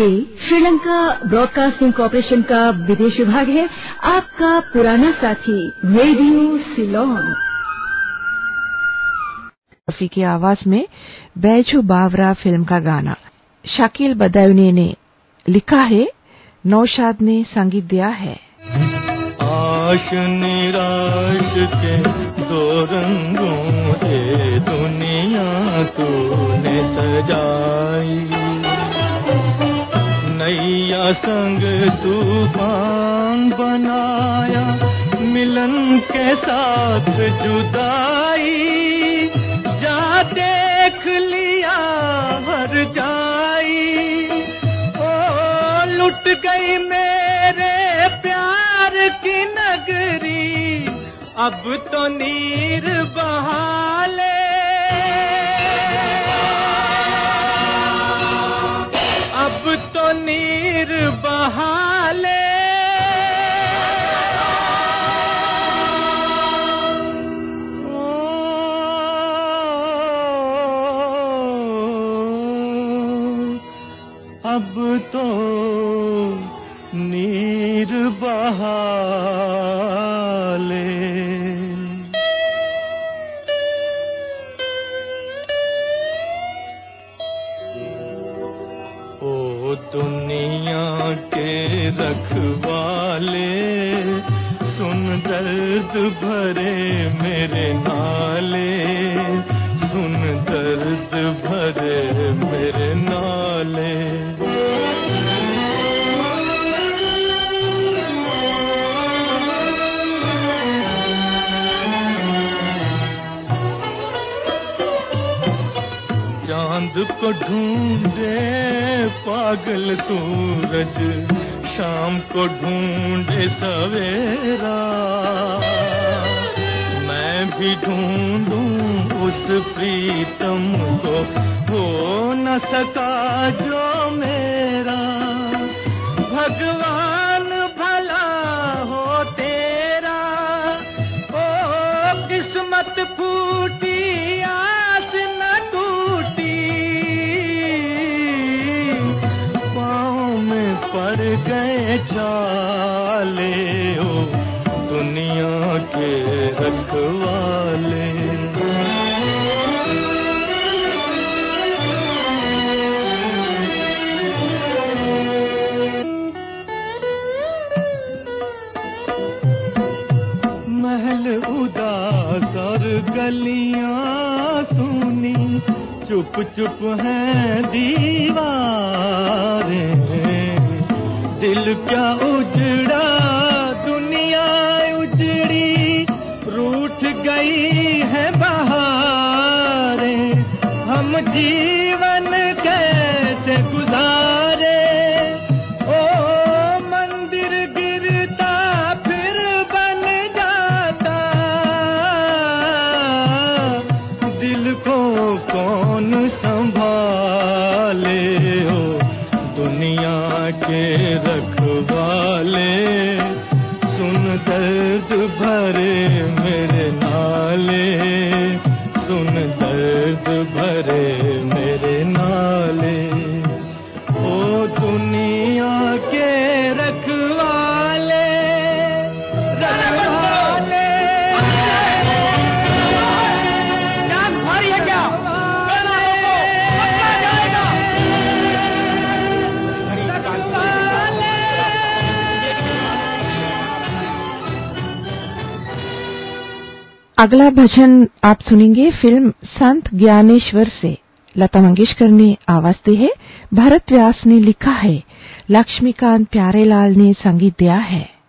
ये Sri Lanka broadcasting corporation का विदेश विभाग है। आपका पुराना साथी रेडियो सिलोन। की आवाज़ में बैजू बावरा फ़िल्म का गाना। शाकिल बदायूनी ने लिखा है नौशाद ने संगीत दिया है। आश निराश के दो रंगों से दुनिया तूने सजाई। नैया संग तूफ़ान बनाया। मिलन के साथ जुदाई। जा देख लिया हर जाई। ओ, लुट गई मेरे प्यार की नगरी। अब तो नीर बहाले नीर बहाले। अब तो नीर बहाले। दर्द भरे मेरे नाले सुन दर्द भरे मेरे नाले। चाँद को ढूंढे पागल सूरज शाम को ढूंढे सवेरा। मैं भी ढूंढूं उस प्रीतम को, हो न सका जो मेरा। भगवान दिल क्या उजड़ा दुनिया उजड़ी रूठ गई है बहारें। हम जीवन दुनिया के रखवाले रखवाले। अगला भजन आप सुनेंगे फ़िल्म संत ज्ञानेश्वर से। लता मंगेशकर ने आवाज़ दी है। भरत व्यास ने लिखा है, लक्ष्मीकांत प्यारेलाल ने संगीत दिया है।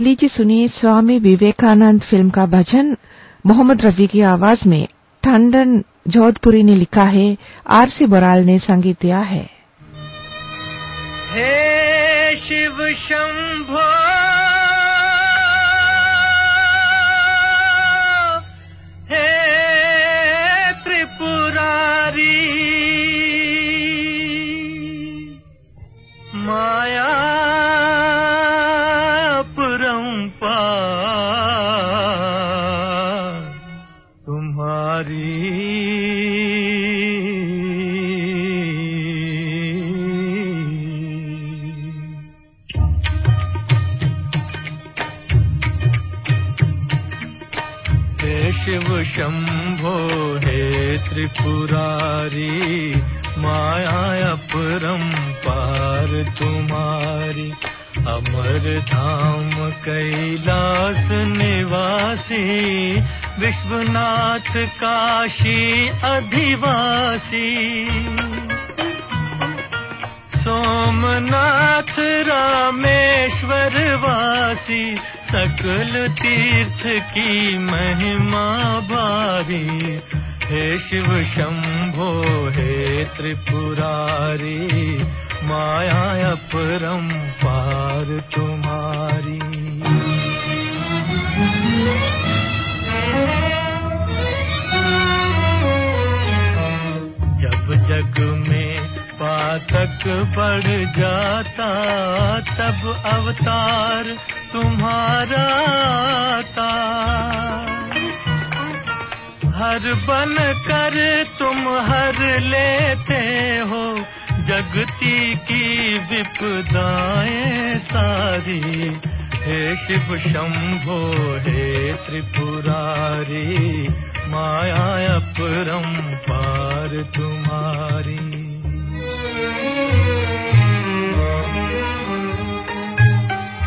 लीजिए सुनिए स्वामी विवेकानंद फ़िल्म का भजन। मोहम्मद रफी की आवाज़ में ठंडन जोधपुरी ने लिखा है आर सी बराल ने संगीत दिया है। हे शिव शंभो शिव शंभो हे त्रिपुरारी माया परंपार तुम्हारी। अमर धाम कैलास निवासी विश्वनाथ काशी अधिवासी। सोमनाथ रामेश्वर वासी सकल तीर्थ की महिमा भारी हे शिव शंभो हे त्रिपुरारी माया परम पार तुम्हारी पातक बढ़ जाता, तब अवतार तुम्हारा आता। हर बन कर तुम हर लेते हो, जगती की विपदाएँ सारी। हे शिव शंभो, हे त्रिपुरारी माया अपरम पार तुम्हारी।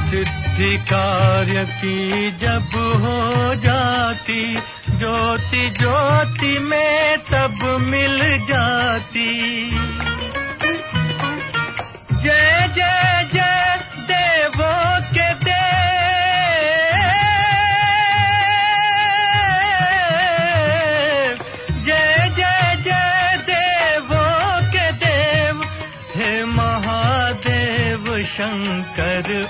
सिद्धि कार्य की जब हो जाती ज्योति ज्योति में तब मिल जाती।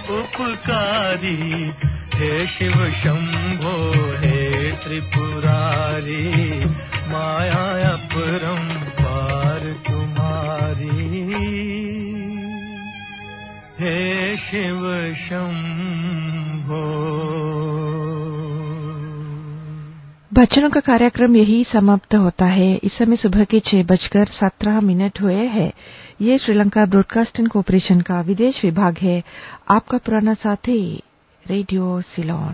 उपकारी हे शिव शंभो हे त्रिपुरारी माया परम पार तुम्हारी। हे शिव शंभो बच्चों का कार्यक्रम यही समाप्त होता है। इस समय सुबह के छह बजकर सत्रह मिनट हुए हैं। ये श्रीलंका ब्रॉडकास्टिंग कॉरपोरेशन का विदेश विभाग है। आपका पुराना साथी, रेडियो सिलोन।